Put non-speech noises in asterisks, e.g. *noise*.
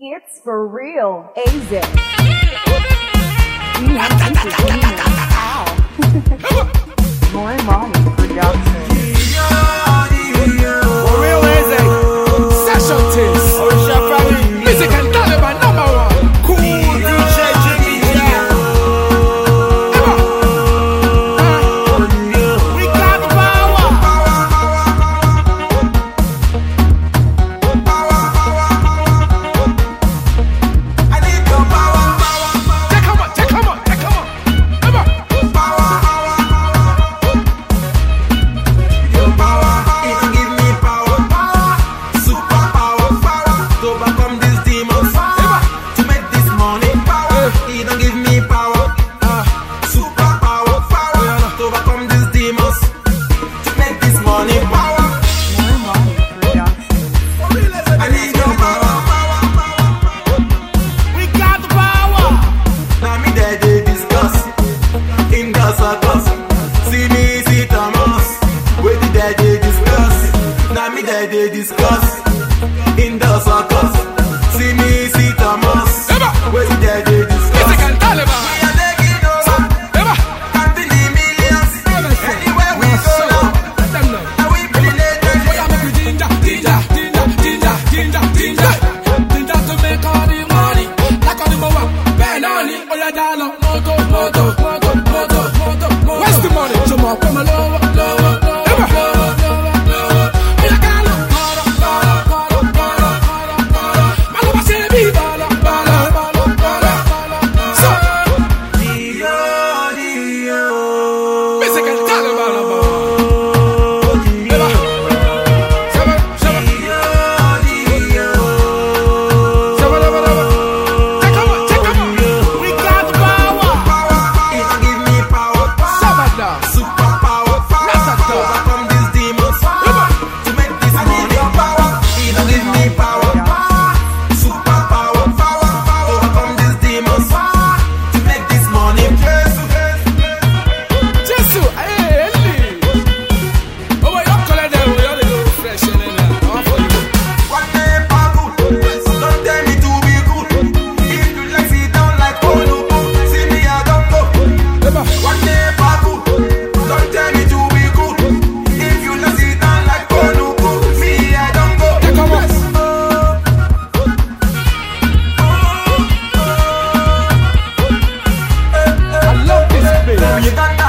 It's for real, AZ. *laughs* these demons. To make this money power, eh. he don't give me power. Ah, power, to overcome these demons. To make this money power. I need your power. We got power. Now me dead, they discuss. See me, see Thomas. Where the dead, they discuss. Now me dead, they discuss in the circus. you got that